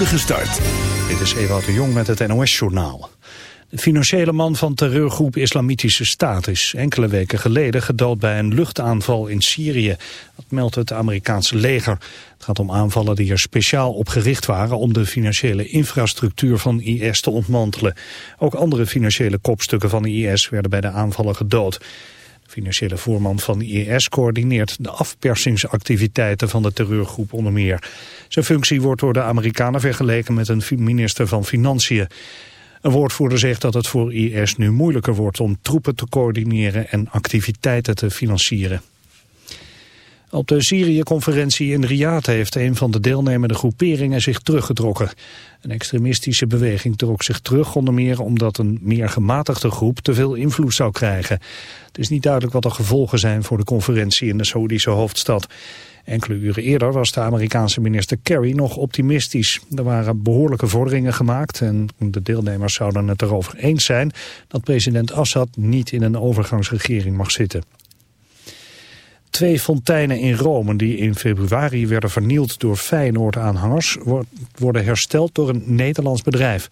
start. Dit is Ewout de Jong met het NOS-journaal. De financiële man van terreurgroep Islamitische Staat is enkele weken geleden gedood bij een luchtaanval in Syrië. Dat meldt het Amerikaanse leger. Het gaat om aanvallen die er speciaal op gericht waren om de financiële infrastructuur van IS te ontmantelen. Ook andere financiële kopstukken van IS werden bij de aanvallen gedood. Financiële voorman van IS coördineert de afpersingsactiviteiten van de terreurgroep onder meer. Zijn functie wordt door de Amerikanen vergeleken met een minister van Financiën. Een woordvoerder zegt dat het voor IS nu moeilijker wordt om troepen te coördineren en activiteiten te financieren. Op de Syrië-conferentie in Riyadh heeft een van de deelnemende groeperingen zich teruggetrokken. Een extremistische beweging trok zich terug onder meer omdat een meer gematigde groep te veel invloed zou krijgen. Het is niet duidelijk wat de gevolgen zijn voor de conferentie in de Saoedische hoofdstad. Enkele uren eerder was de Amerikaanse minister Kerry nog optimistisch. Er waren behoorlijke vorderingen gemaakt en de deelnemers zouden het erover eens zijn dat president Assad niet in een overgangsregering mag zitten. Twee fonteinen in Rome die in februari werden vernield door Feyenoord-aanhangers worden hersteld door een Nederlands bedrijf.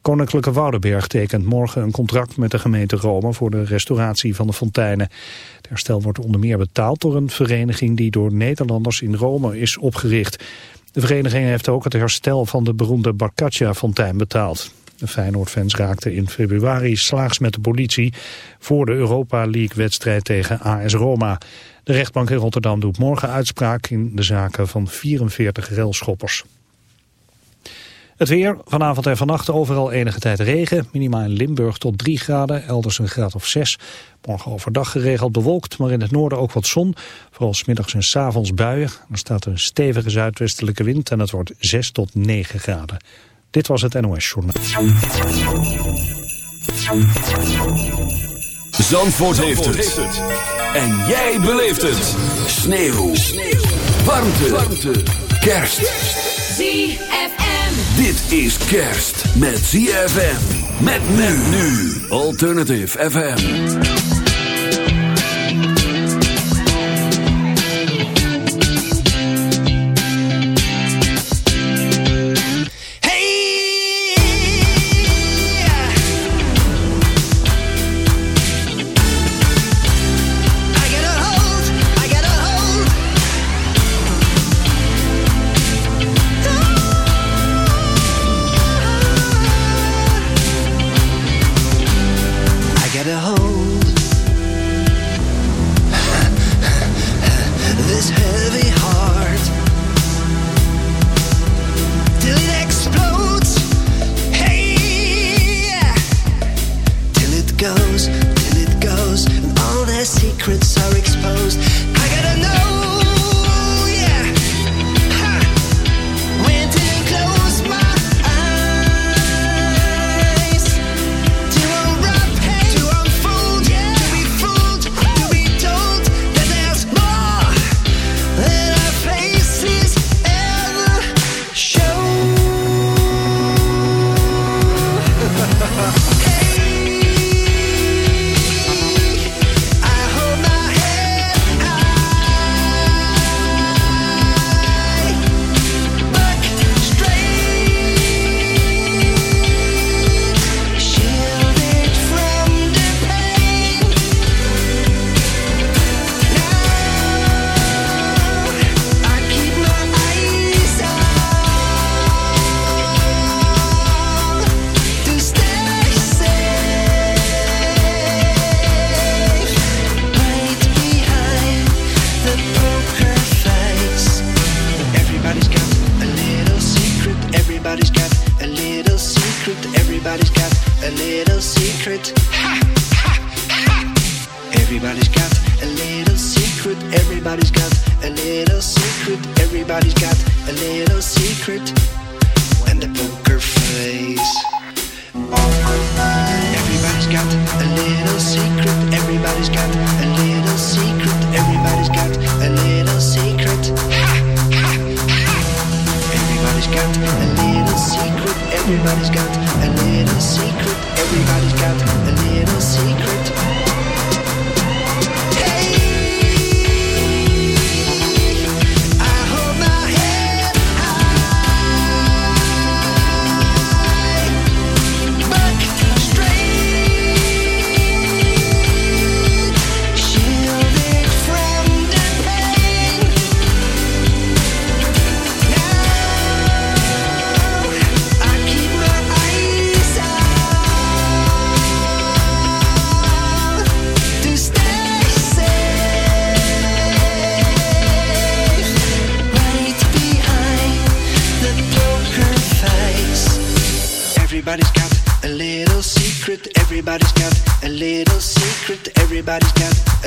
Koninklijke Woudenberg tekent morgen een contract met de gemeente Rome voor de restauratie van de fonteinen. Het herstel wordt onder meer betaald door een vereniging die door Nederlanders in Rome is opgericht. De vereniging heeft ook het herstel van de beroemde Barcaccia-fontein betaald. De Feyenoord-fans raakten in februari slaags met de politie voor de Europa League-wedstrijd tegen AS Roma. De rechtbank in Rotterdam doet morgen uitspraak in de zaken van 44 railschoppers. Het weer, vanavond en vannacht overal enige tijd regen. Minimaal in Limburg tot 3 graden, elders een graad of 6. Morgen overdag geregeld bewolkt, maar in het noorden ook wat zon. Vooral smiddags en s avonds buien. Er staat een stevige zuidwestelijke wind en het wordt 6 tot 9 graden. Dit was het NOS Journaal. Zandvoort, heeft, het. En jij beleeft het. Sneeuw. Sneeuw. Warmte. Warmte. Kerst. ZFM. Dit is kerst met ZFM. Met men nu. Alternative FM.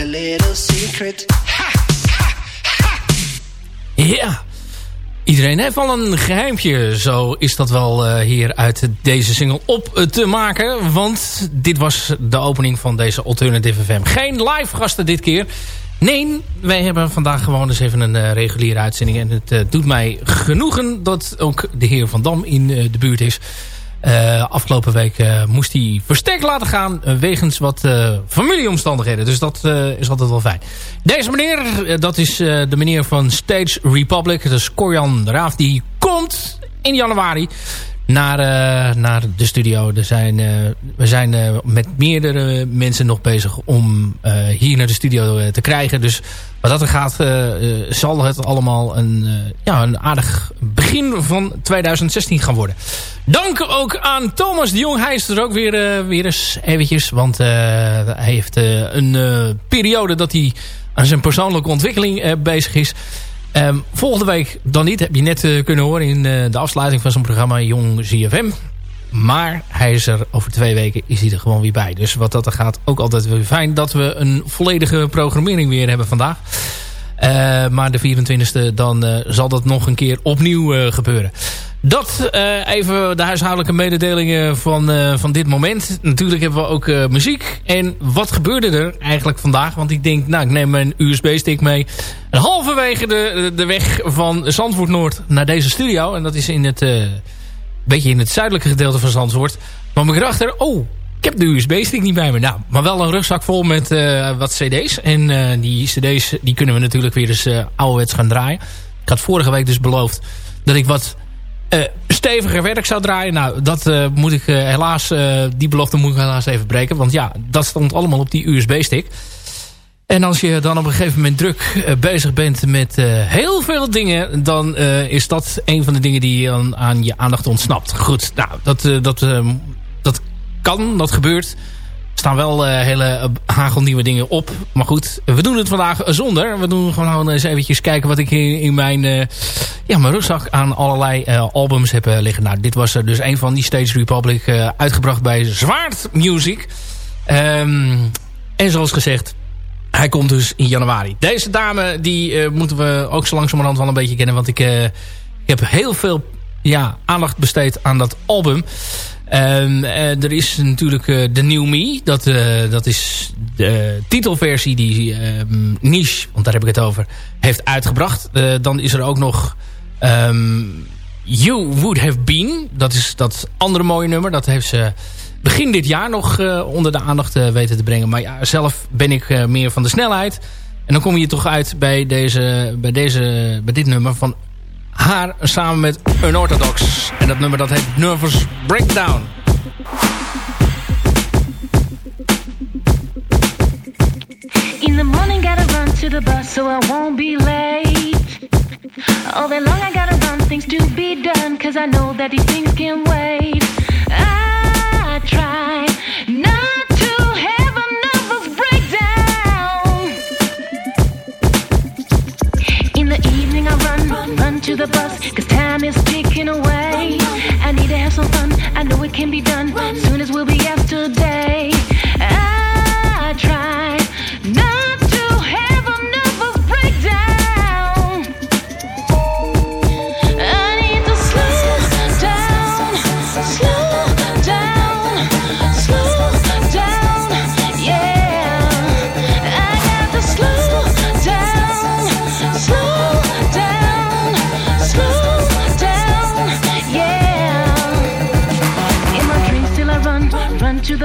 Little secret. Ha, ha, ha. Ja. Iedereen heeft wel een geheimpje. Zo is dat wel uh, hier uit deze single op te maken. Want dit was de opening van deze Alternative FM. Geen live gasten dit keer. Nee, wij hebben vandaag gewoon eens even een uh, reguliere uitzending. En het uh, doet mij genoegen dat ook de heer Van Dam in de buurt is. Afgelopen week moest hij versterkt laten gaan wegens wat familieomstandigheden. Dus dat is altijd wel fijn. Deze meneer, dat is de meneer van Stage Republic. Dat is Corjan Raaf. Die komt in januari naar, naar de studio. Er zijn, we zijn met meerdere mensen nog bezig om hier naar de studio te krijgen. Dus wat dat er gaat, zal het allemaal een, ja, een aardig begin van 2016 gaan worden. Dank ook aan Thomas de Jong. Hij is er ook weer, weer eens eventjes. Want hij heeft een periode dat hij aan zijn persoonlijke ontwikkeling bezig is. Um, volgende week dan niet. Heb je net kunnen horen in de afsluiting van zijn programma Jong ZFM. Maar hij is er over twee weken is hij er gewoon weer bij. Dus wat dat er gaat ook altijd weer fijn dat we een volledige programmering weer hebben vandaag. Uh, maar de 24e dan zal dat nog een keer opnieuw gebeuren. Dat even de huishoudelijke mededelingen van, van dit moment. Natuurlijk hebben we ook muziek. En wat gebeurde er eigenlijk vandaag? Want ik denk, nou, ik neem mijn USB-stick mee. Halverwege de, de weg van Zandvoort Noord naar deze studio. En dat is in het, beetje in het zuidelijke gedeelte van Zandvoort. kwam ik erachter, oh, ik heb de USB-stick niet bij me. Nou, maar wel een rugzak vol met wat cd's. En die cd's die kunnen we natuurlijk weer eens ouderwets gaan draaien. Ik had vorige week dus beloofd dat ik wat uh, steviger werk zou draaien. Nou, dat uh, moet ik uh, helaas, die belofte moet ik helaas even breken. Want ja, dat stond allemaal op die USB-stick. En als je dan op een gegeven moment druk bezig bent met heel veel dingen... dan is dat een van de dingen die aan, aan je aandacht ontsnapt. Goed, nou, dat, dat, dat kan, dat gebeurt staan wel hele hagelnieuwe dingen op. Maar goed, we doen het vandaag zonder. We doen gewoon eens eventjes kijken wat ik in, in mijn, ja, mijn rugzak aan allerlei albums heb liggen. Nou, dit was dus een van die Stage Republic uitgebracht bij Zwaard Music. Um, en zoals gezegd, hij komt dus in januari. Deze dame, die moeten we ook zo langzamerhand wel een beetje kennen. Want ik, ik heb heel veel ja, aandacht besteed aan dat album. Um, uh, er is natuurlijk uh, The New Me. Dat, dat is de titelversie die um, Niche, want daar heb ik het over, heeft uitgebracht. dan is er ook nog um, You Would Have Been. Dat is dat andere mooie nummer. Dat heeft ze begin dit jaar nog onder de aandacht weten te brengen. Maar ja, zelf ben ik meer van de snelheid. En dan kom je toch uit bij, deze, bij, deze, bij dit nummer van haar samen met Unorthodox. En dat nummer dat heet Nervous Breakdown. In the morning gotta run to the bus so I won't be late. All day long I gotta run things to be done cause I know that these things can wait. Can be done. Soon as we'll be yesterday.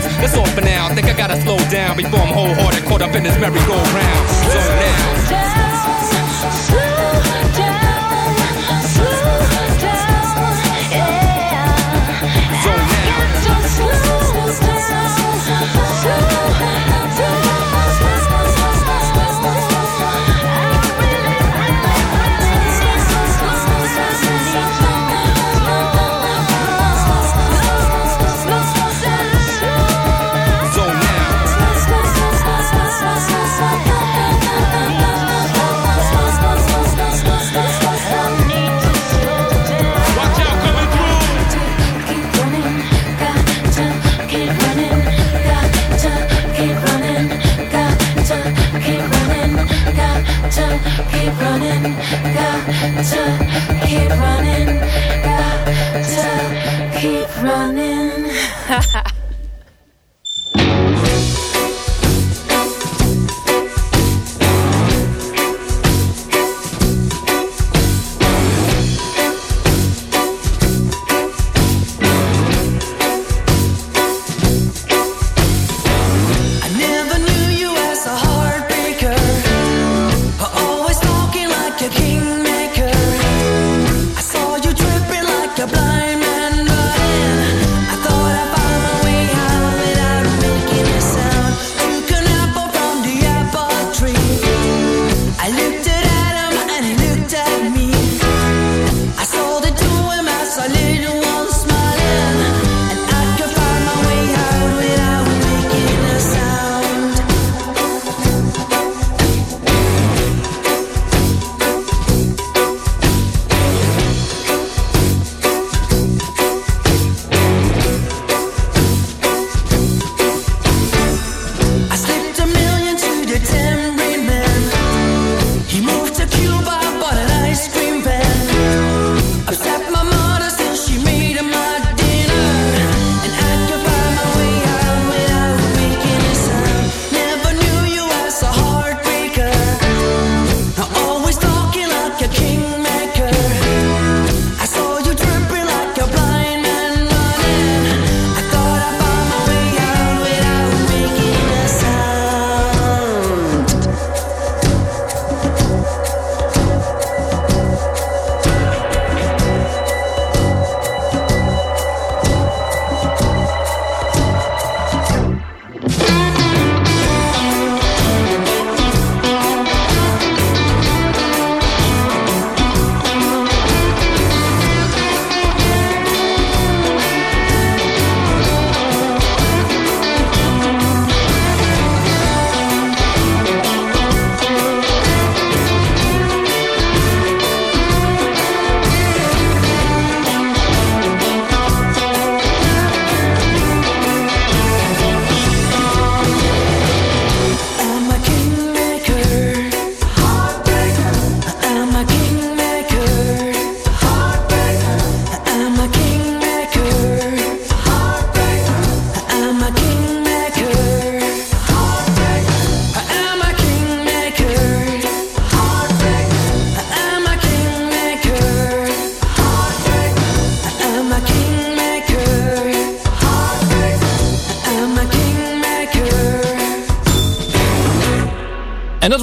grounds? That's all for now. Think I gotta slow down before I'm wholehearted, caught up in this merry-go-round. So now. Keep running,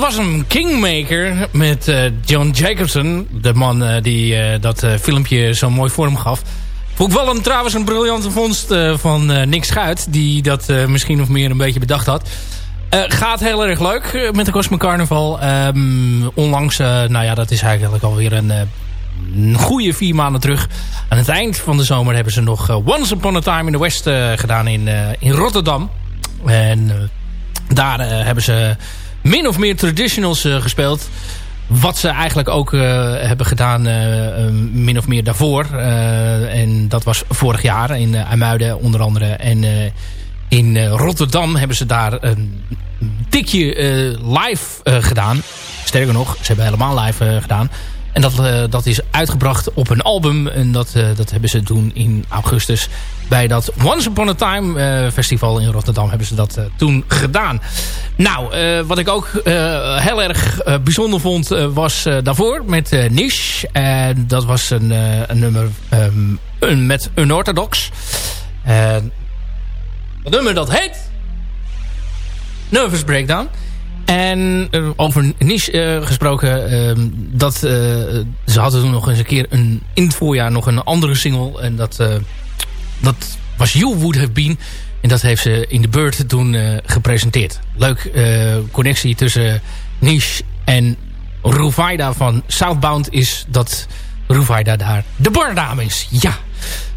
was een Kingmaker met eh, John Jacobson. De man eh, die eh, dat filmpje zo mooi vorm gaf. Vond ik wel een, trouwens een briljante vondst van Nick Schuit. Die dat misschien of meer een beetje bedacht had. Gaat heel erg leuk met de Cosmic Carnival. Ehm, onlangs, nou ja, dat is eigenlijk alweer een, een goede vier maanden terug. Aan het eind van de zomer hebben ze nog Once Upon a Time in the West gedaan in, in Rotterdam. En daar hebben ze min of meer traditionals eh, gespeeld. Wat ze eigenlijk ook eh, hebben gedaan eh, min of meer daarvoor. En dat was vorig jaar in IJmuiden onder andere. En in Rotterdam hebben ze daar een tikje live gedaan. Sterker nog, ze hebben helemaal live gedaan. En dat, dat is uitgebracht op een album. En dat, dat hebben ze toen in augustus bij dat Once Upon a Time uh, festival in Rotterdam hebben ze dat toen gedaan. Nou, wat ik ook heel erg bijzonder vond was daarvoor met Niche. En dat was een, een nummer um, een, met Unorthodox. dat nummer dat heet Nervous Breakdown. En uh, over Niche uh, gesproken, uh, dat, ze hadden toen nog eens een keer een, in het voorjaar nog een andere single. En dat dat was You Would Have Been. En dat heeft ze in de beurt toen gepresenteerd. Leuk connectie tussen Niche en Ruvaida van Southbound is dat Ruvaida daar de bardame is. Ja,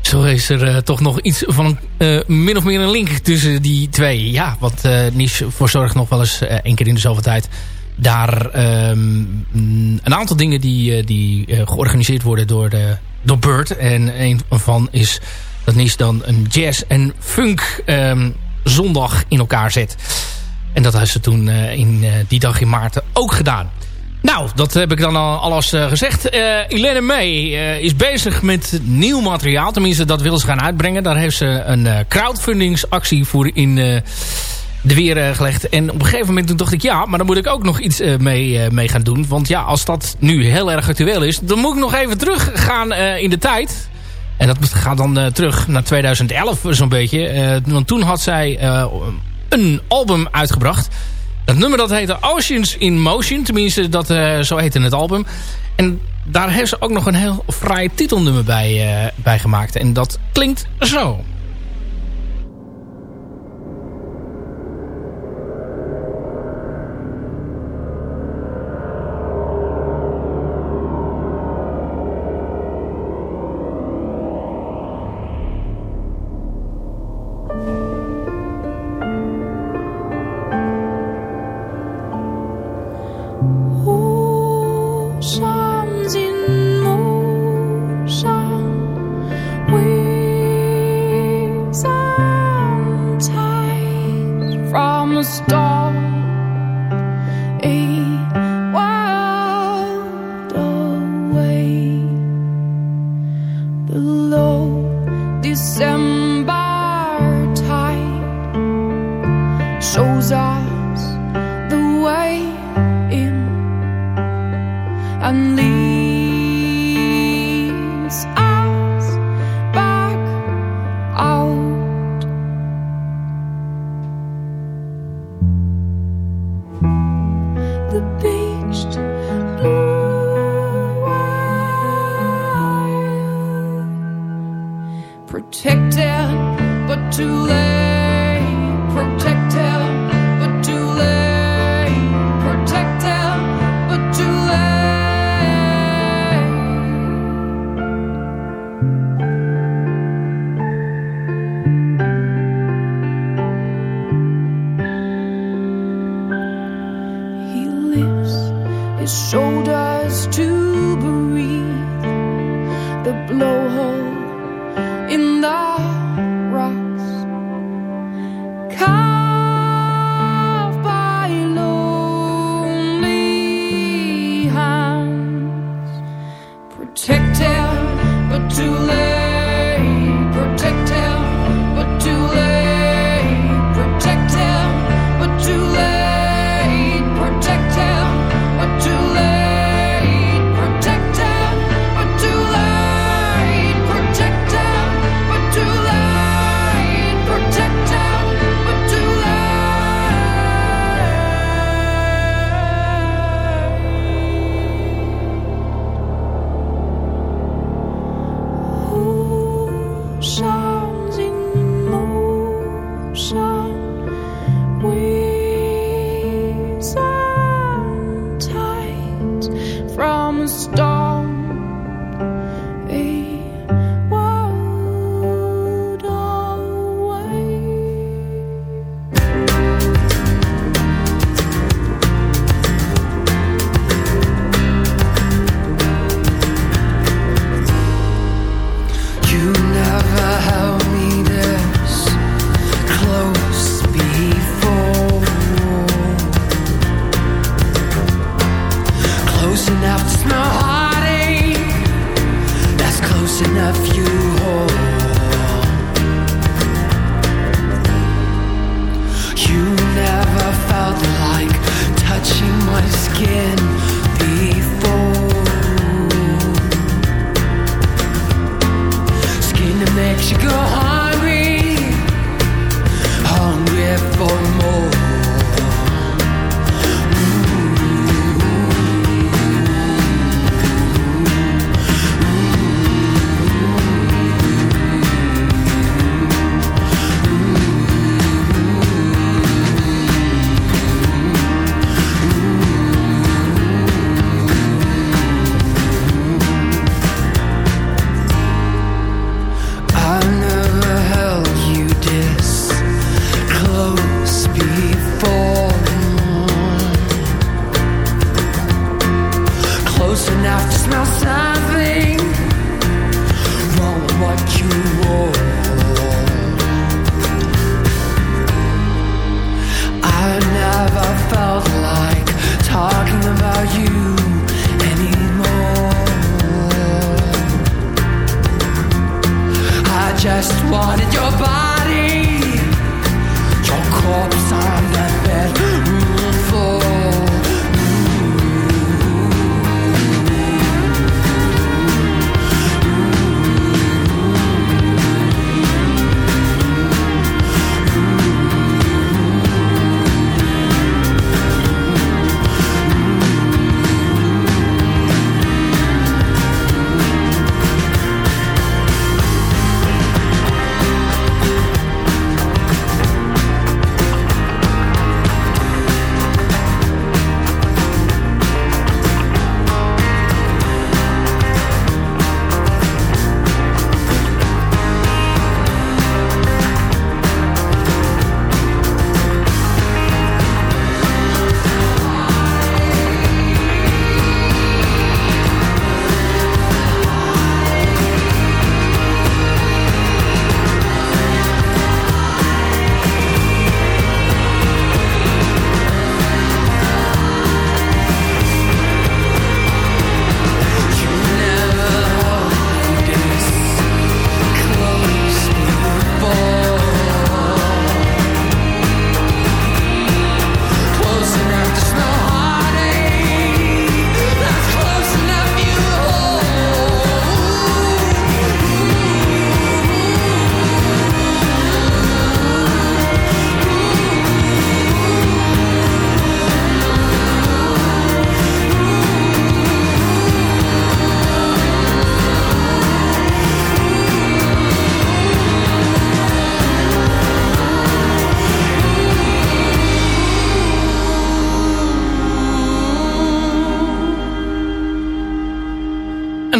zo is er uh, toch nog iets van een, min of meer een link tussen die twee. Ja, want Niche verzorgt nog wel eens één keer in de zoveel tijd daar um, een aantal dingen die, die georganiseerd worden door, de, door Bird. En een van is dat Nies dan een jazz en funk um, zondag in elkaar zet. En dat hebben ze toen uh, in uh, die dag in maart ook gedaan. Nou, dat heb ik dan al alles uh, gezegd. Elene May is bezig met nieuw materiaal. Tenminste, dat wil ze gaan uitbrengen. Daar heeft ze een crowdfundingsactie voor in de weer gelegd. En op een gegeven moment dacht ik... ja, maar dan moet ik ook nog iets mee, mee gaan doen. Want ja, als dat nu heel erg actueel is... dan moet ik nog even terug gaan in de tijd... En dat gaat dan uh, terug naar 2011 zo'n beetje. Uh, want toen had zij uh, een album uitgebracht. Dat nummer dat heette Oceans in Motion. Tenminste, dat, zo heette het album. En daar heeft ze ook nog een heel fraai titelnummer bij, bij gemaakt. En dat klinkt zo.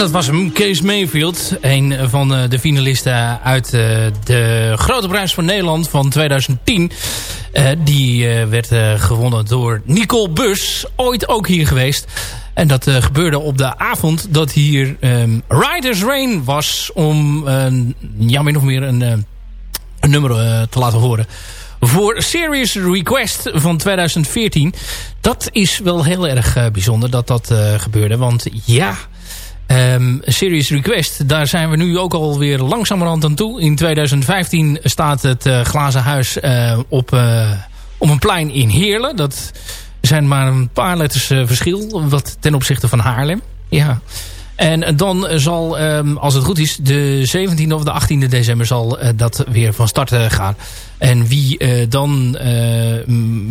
Dat was hem, Kees Mayfield. Een van eh, de finalisten uit eh, de Grote Prijs van Nederland van 2010. Uh, die werd gewonnen door Nicole Bus. Ooit ook hier geweest. En dat gebeurde op de avond dat hier um, Riders Rain was. Om ja, meer een, een nummer te laten horen voor Serious Request van 2014. Dat is wel heel erg bijzonder dat dat gebeurde. Want ja, um, Serious Request, daar zijn we nu ook alweer langzamerhand aan toe. In 2015 staat het uh, Glazen Huis op, op een plein in Heerlen. Dat zijn maar een paar letters verschil wat ten opzichte van Haarlem. Ja. En dan zal, um, als het goed is, de 17e of de 18e december zal uh, dat weer van start gaan. En wie dan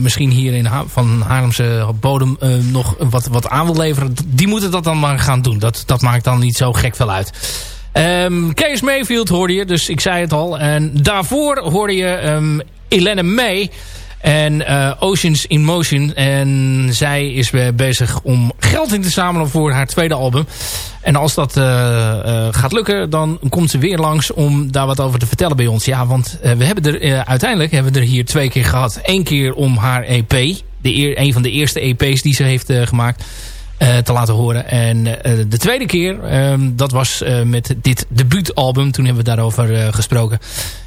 misschien hier in van Haarlemse bodem nog wat, wat aan wil leveren, die moeten dat dan maar gaan doen. Dat, dat maakt dan niet zo gek veel uit. Um, Kees Mayfield hoorde je, dus ik zei het al. En daarvoor hoorde je um, Elene May... En uh, Oceans in Motion. En zij is bezig om geld in te zamelen voor haar tweede album. En als dat uh, gaat lukken, dan komt ze weer langs om daar wat over te vertellen bij ons. Ja, want we hebben er uiteindelijk hebben we er hier twee keer gehad. Eén keer om haar EP, de eer, een van de eerste EP's die ze heeft gemaakt, te laten horen. En de tweede keer, ehm, dat was met dit debuutalbum. Toen hebben we daarover gesproken.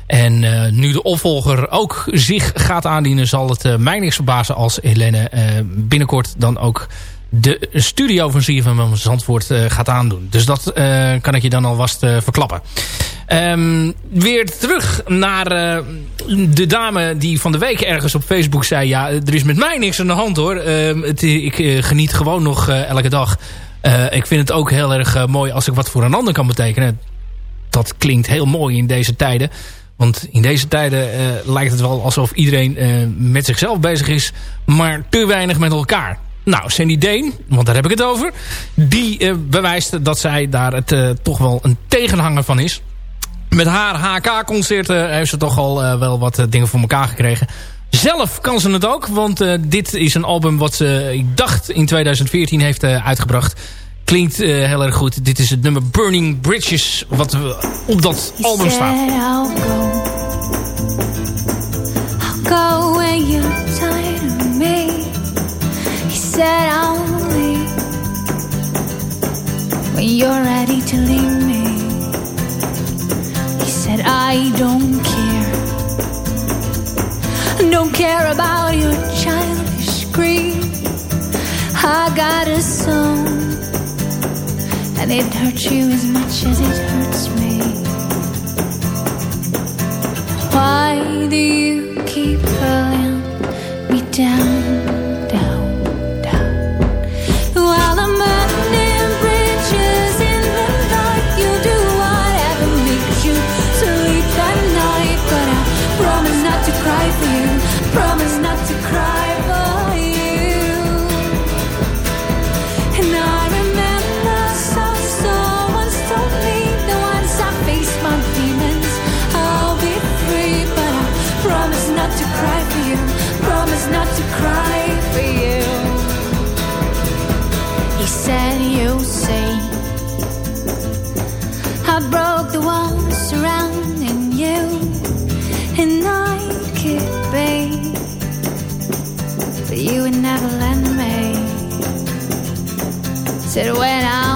En nu de opvolger ook zich gaat aandienen... zal het mij niks verbazen als Helene binnenkort dan ook de studio van CFM Zandvoort gaat aandoen. Dus dat kan ik je dan alvast verklappen. Um, weer terug naar de dame die van de week ergens op Facebook zei... ja, er is met mij niks aan de hand hoor. Ehm, ik geniet gewoon nog elke dag. ik vind het ook heel erg mooi als ik wat voor een ander kan betekenen. Dat klinkt heel mooi in deze tijden. Want in deze tijden uh, lijkt het wel alsof iedereen uh, met zichzelf bezig is. Maar te weinig met elkaar. Nou, Sandy Dane, want daar heb ik het over. Die uh, bewijst dat zij daar het, toch wel een tegenhanger van is. Met haar HK-concerten heeft ze toch al wel wat dingen voor elkaar gekregen. Zelf kan ze het ook, want dit is een album wat ze, ik dacht, in 2014 heeft uitgebracht klinkt heel erg goed. Dit is het nummer Burning Bridges, wat op dat album staat. Said leave when you're ready to leave me. He said I don't care. Don't care about your childish greed. I got a song And it hurts you as much as it hurts me. Why do you keep pulling me down? Said when I'll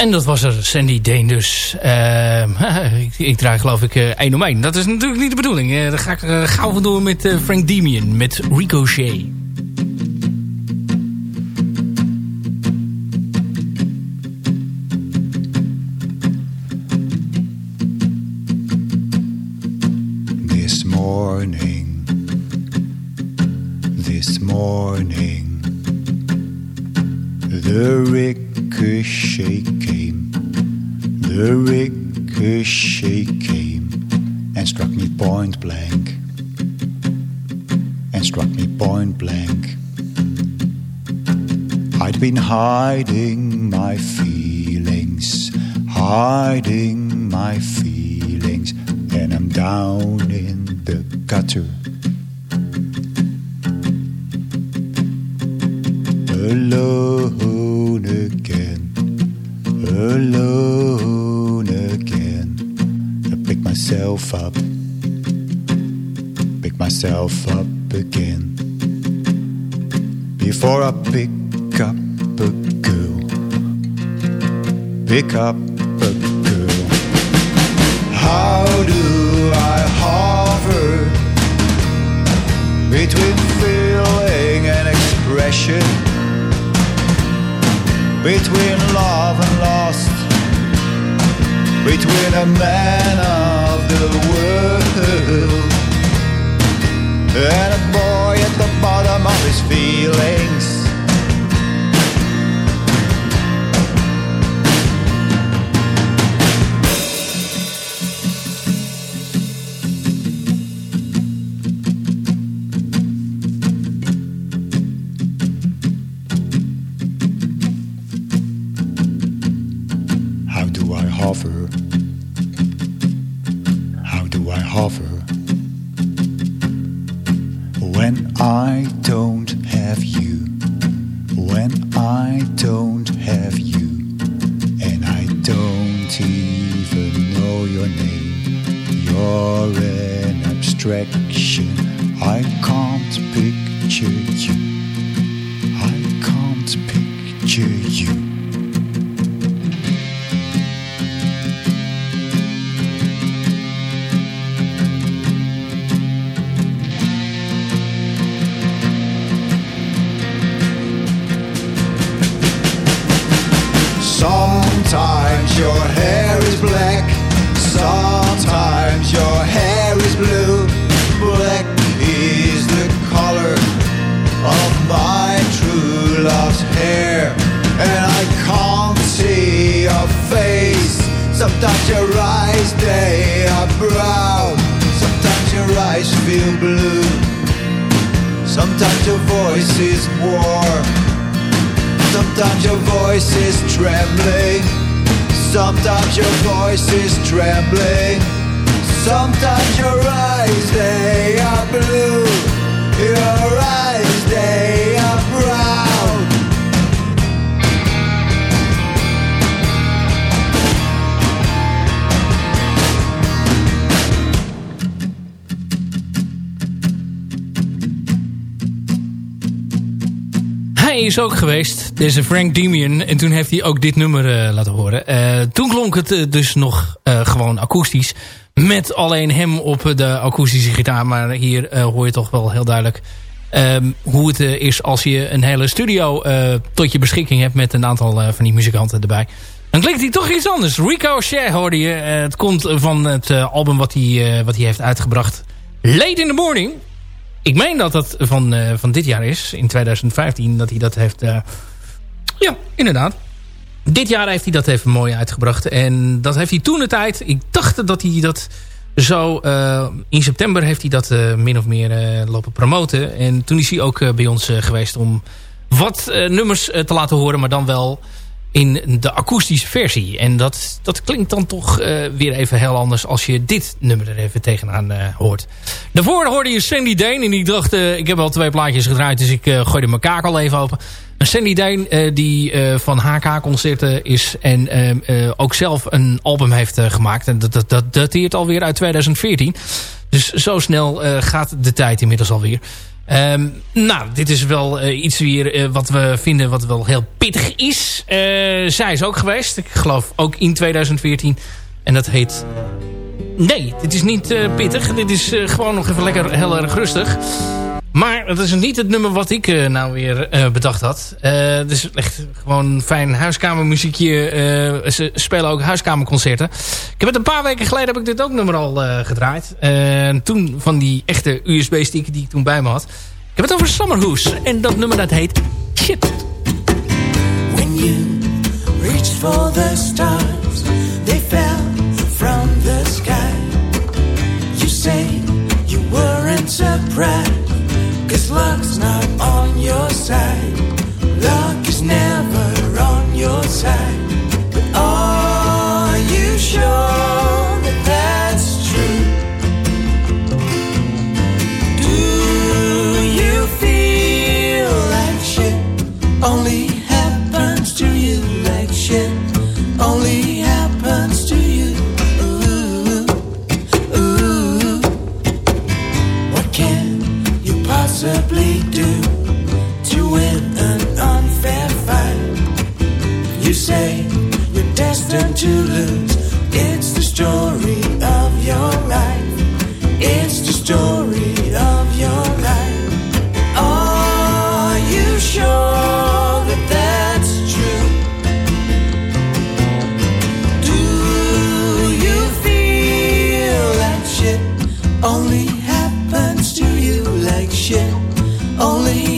En dat was er, Sandy Deen dus. Eh, ik, ik, draai geloof ik uh, één om één. Dat is natuurlijk niet de bedoeling. Uh, dan ga ik eh, gauw vandoor met Frank Demian, met Ricochet. alone again. I pick myself up, pick myself up again. Before I pick up a girl, pick up a girl. How do I hover between feeling and expression? between love and lust, between a man of the world and a boy at the bottom of his feelings. blue. Sometimes your voice is war. Sometimes your voice is trembling. Sometimes your voice is trembling. Sometimes your eyes, they are blue. Your eyes, they is ook geweest. Deze Frank Demian. En toen heeft hij ook dit nummer uh, laten horen. Uh, toen klonk het uh, dus nog gewoon akoestisch. Met alleen hem op de akoestische gitaar. Maar hier hoor je toch wel heel duidelijk... Um, hoe het is als je een hele studio tot je beschikking hebt... met een aantal van die muzikanten erbij. Dan klinkt hij toch iets anders. Rico Shea hoorde je. het komt van het album wat hij, wat hij heeft uitgebracht. Late in the Morning ik meen dat dat van, uh, van dit jaar is. In 2015 dat hij dat heeft... Uh, ja, inderdaad. Dit jaar heeft hij dat even mooi uitgebracht. En dat heeft hij toen de tijd... Ik dacht dat hij dat zo... Uh, in september heeft hij dat min of meer lopen promoten. En toen is hij ook bij ons geweest om wat nummers te laten horen. Maar dan wel in de akoestische versie. En dat, dat klinkt dan toch uh, weer even heel anders als je dit nummer er even tegenaan uh, hoort. Daarvoor hoorde je Sandy Dane en ik dacht, uh, ik heb al twee plaatjes gedraaid, dus ik gooide mijn kaak al even open. Een Sandy Dane die van HK-concerten is en ook zelf een album heeft gemaakt. En dat, dat, dat dateert alweer uit 2014. Dus zo snel gaat de tijd inmiddels alweer. Um, nou, dit is wel uh, iets weer uh, wat we vinden wat wel heel pittig is. Uh, zij is ook geweest. Ik geloof ook in 2014. En dat heet... Nee, dit is niet pittig. Dit is gewoon nog even lekker heel erg rustig. Maar het is niet het nummer wat ik nou weer bedacht had. Het is echt gewoon fijn huiskamermuziekje. ze spelen ook huiskamerconcerten. Ik heb het een paar weken geleden heb ik dit ook nummer al gedraaid. toen van die echte USB-stick die ik toen bij me had. Ik heb het over Summerhoes. En dat nummer dat heet Shit. When you reached for the stars, they fell from the sky. You say you weren't surprised, luck's not on your side. Luck is never on your side. Say you're destined to lose. It's the story of your life. It's the story of your life. Are you sure that that's true? Do you feel like shit? Only happens to you like shit. Only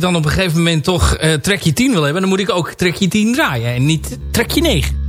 dan op een gegeven moment toch uh, trekje 10 wil hebben... dan moet ik ook trekje 10 draaien. En niet trekje 9.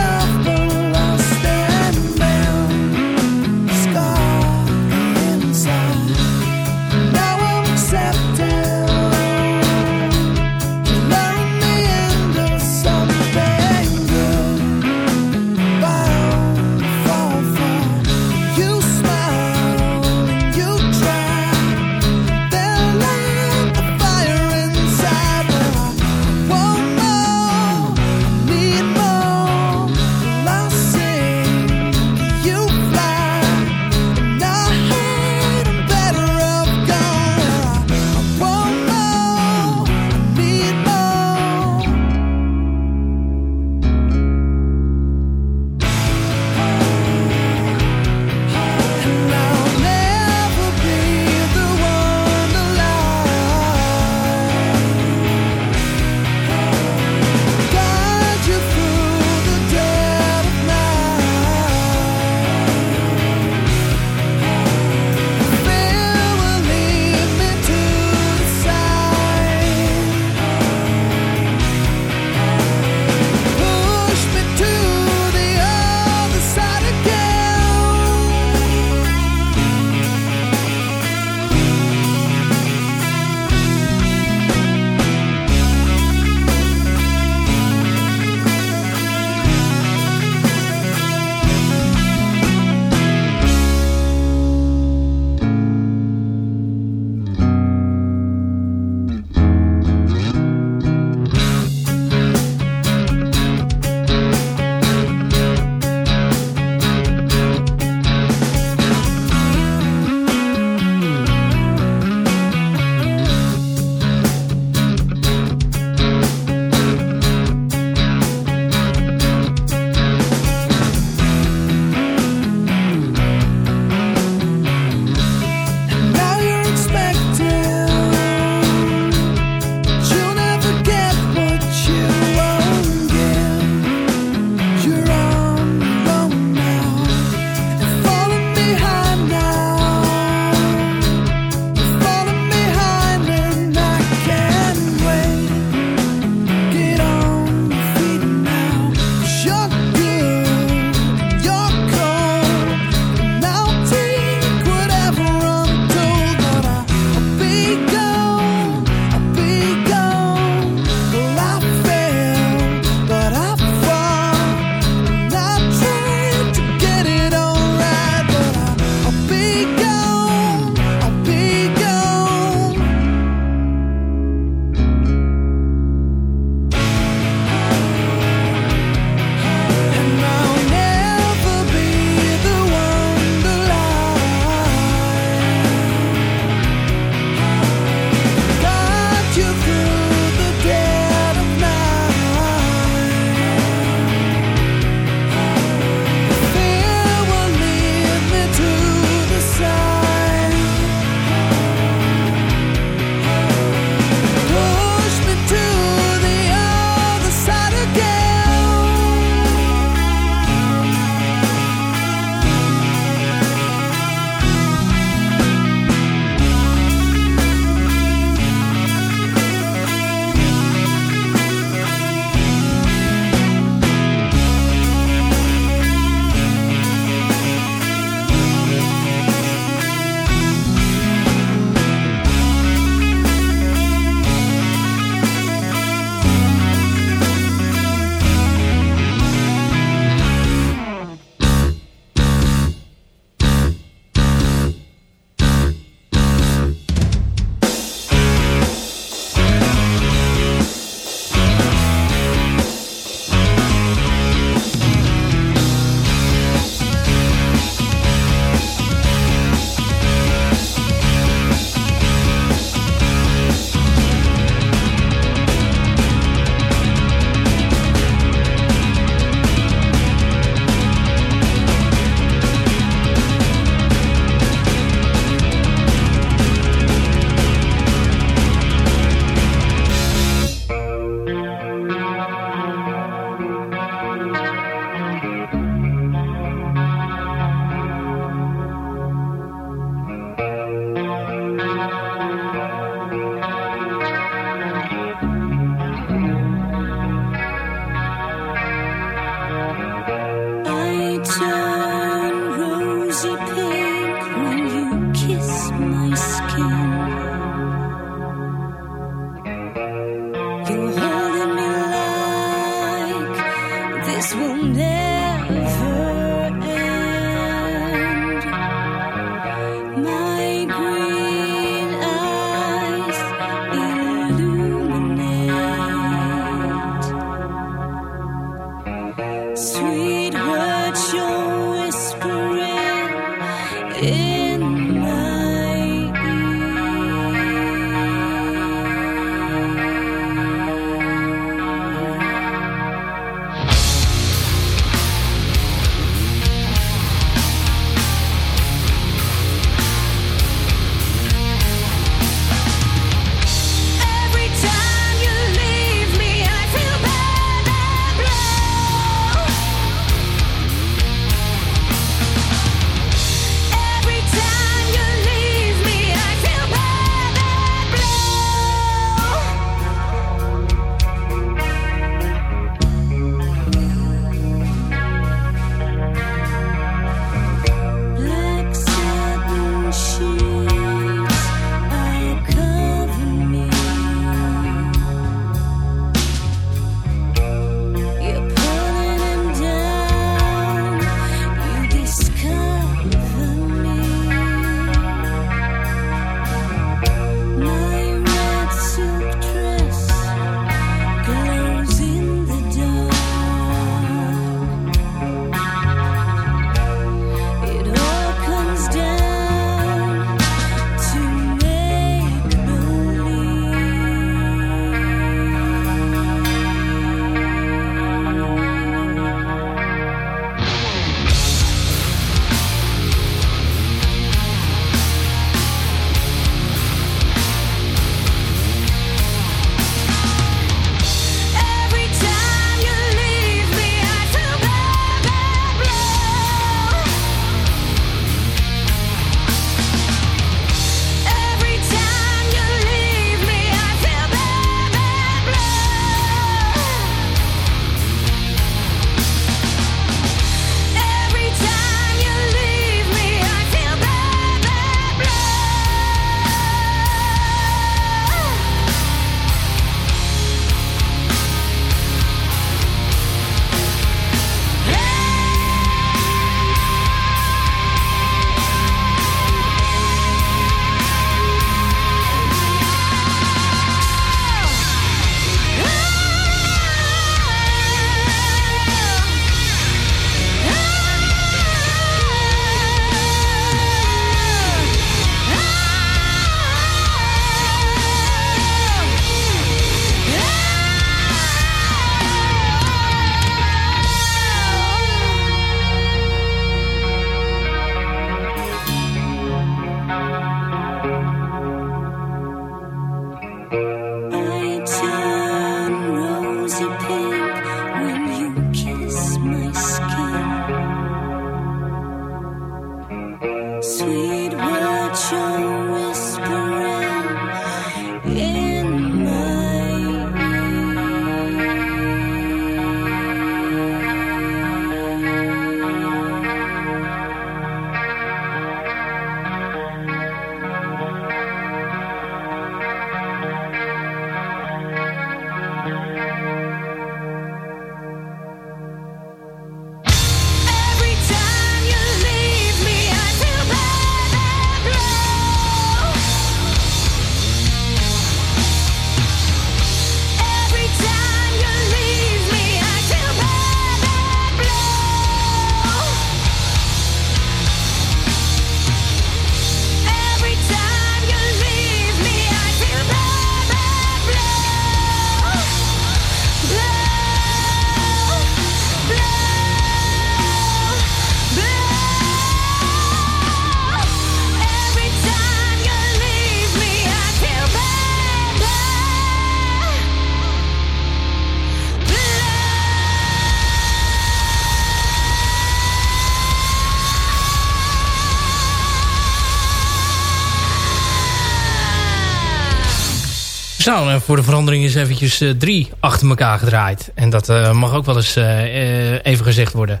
Eh, voor de verandering is eventjes eh, drie achter elkaar gedraaid. En dat eh, mag ook wel eens eh, even gezegd worden.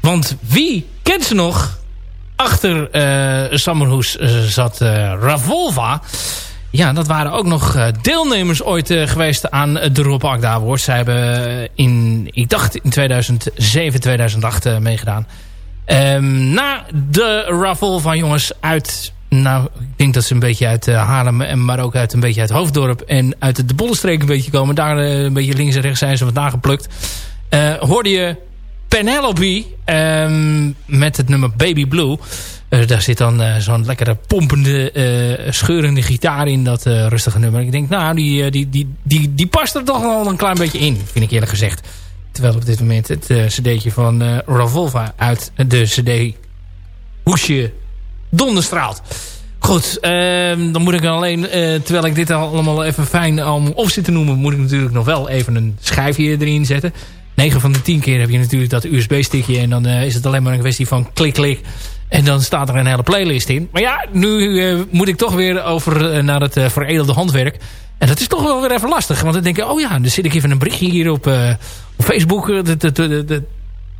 Want wie kent ze nog? Achter eh Summerhoes zat Ravolva. Ja, dat waren ook nog deelnemers ooit geweest aan de Rob Agda Awards. Zij hebben in, ik dacht in 2007, 2008 eh, meegedaan. Ehm, na de Ravolva jongens uit... Nou, ik denk dat ze een beetje uit eh, Haarlem, en maar ook uit een beetje uit Hoofddorp... en uit de Bollenstreek een beetje komen. Daar eh, een beetje links en rechts zijn ze wat nageplukt. Eh hoorde je Penelope ehm, met het nummer Baby Blue. Daar zit dan zo'n lekkere pompende, scheurende gitaar in dat rustige nummer. Ik denk, nou, die, die, die, die, die past er toch wel een klein beetje in, vind ik eerlijk gezegd. Terwijl op dit moment het cd'tje van Ravolva uit de cd Hoesje donderstraalt. Goed, ehm, dan moet ik alleen, eh, terwijl ik dit allemaal even fijn om op zit te noemen... moet ik natuurlijk nog wel even een schijfje erin zetten. 9 van de 10 keer heb je natuurlijk dat USB-stickje... en dan eh, is het alleen maar een kwestie van klik, klik... En dan staat er een hele playlist in. Maar ja, nu eh, moet ik toch weer over naar het veredelde handwerk. En dat is toch wel weer even lastig. Want dan denk ik, oh ja, dan zit ik even een berichtje hier op, op Facebook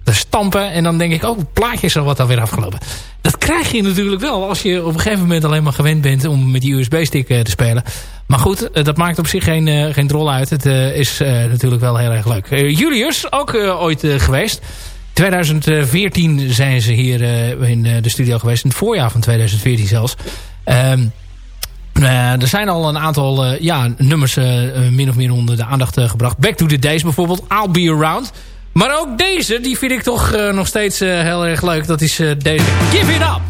te, stampen. En dan denk ik, oh, het plaatje is al wat alweer afgelopen. Dat krijg je natuurlijk wel als je op een gegeven moment alleen maar gewend bent om met die USB-stick eh, te spelen. Maar goed, eh, dat maakt op zich geen, eh, geen uit. Het is natuurlijk wel heel erg leuk. Julius, ook ooit geweest. 2014 zijn ze hier in de studio geweest. In het voorjaar van 2014 zelfs. Ehm, eh, er zijn al een aantal ja, nummers min of meer onder de aandacht gebracht. Back to the Days bijvoorbeeld. I'll Be Around. Maar ook deze, die vind ik toch eh, nog steeds eh, heel erg leuk. Dat is eh, deze Give It Up.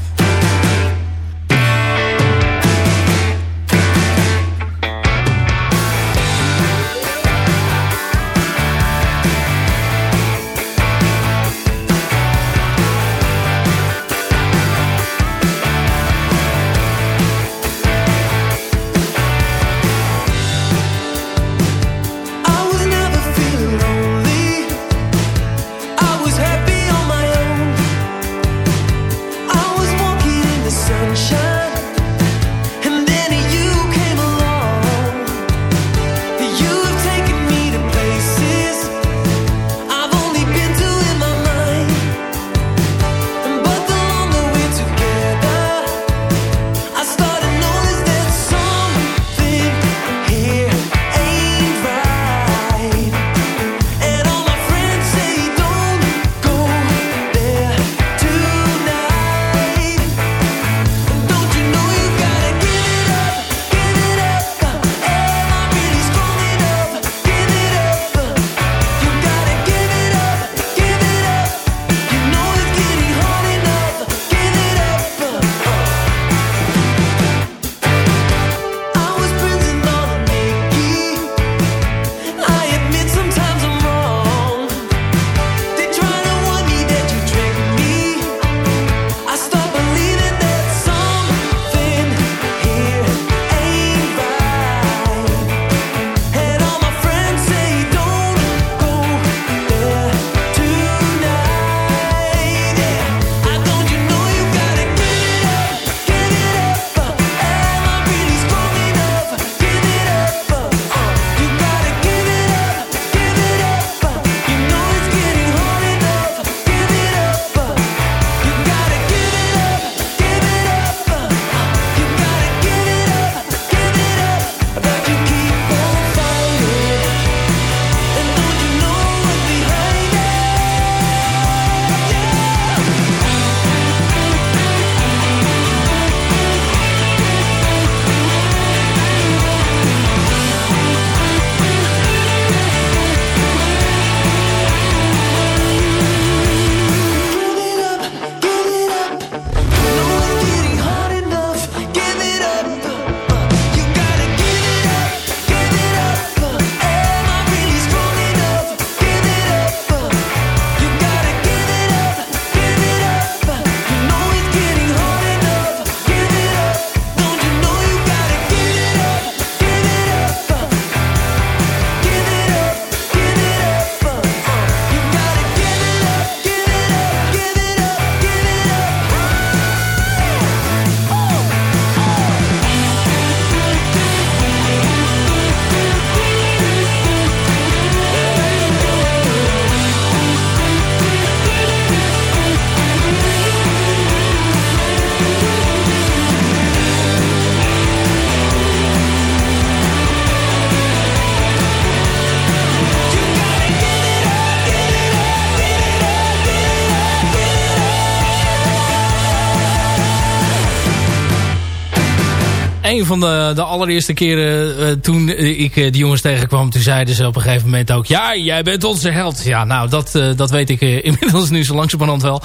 Een van de, de allereerste keren uh, toen ik uh, die jongens tegenkwam... toen zeiden ze op een gegeven moment ook... ja, jij bent onze held. Ja, nou, dat, uh, dat weet ik inmiddels nu zo langzamerhand wel.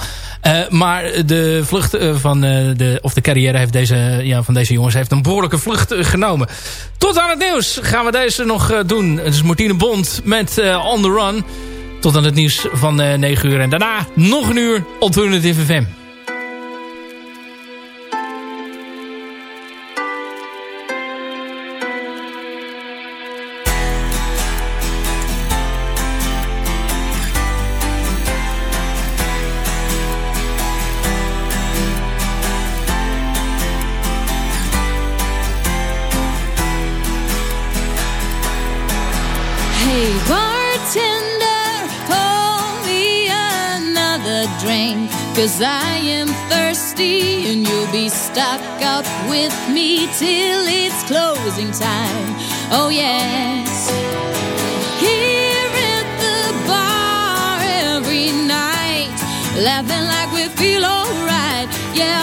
maar de vlucht van de... of de carrière heeft deze, ja, van deze jongens... heeft een behoorlijke vlucht genomen. Tot aan het nieuws gaan we deze nog doen. Het is Martine Bond met On The Run... Tot aan het nieuws van 9 uur. En daarna nog een uur Alternative FM. Cause I am thirsty and you'll be stuck up with me till it's closing time. Oh, yes. Here at the bar every night, laughing like we feel alright. Yeah,